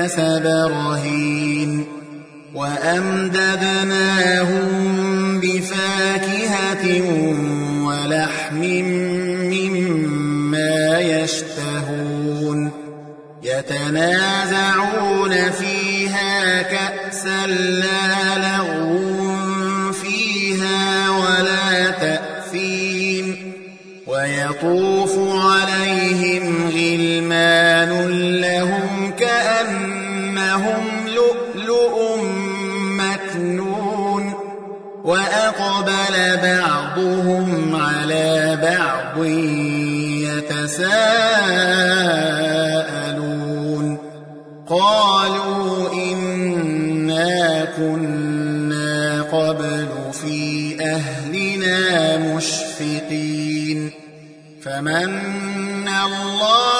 بما كسب رهين وأمددناهم بفاكهة ولحم مما يشتهون يتنازعون فيها كأنهم لؤلؤ مكنون وأقبل بعضهم على بعض يتساءلون قالوا إنا كنا قبل في أهلنا مشفقين فمن الله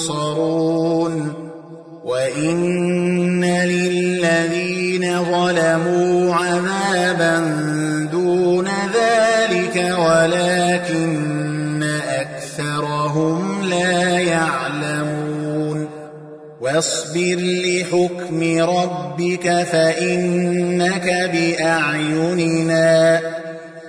ينصرون وإن للذين ظلموا عذابا دون ذلك ولكن أكثرهم لا يعلمون واصبر لحكم ربك فإنك بأعيننا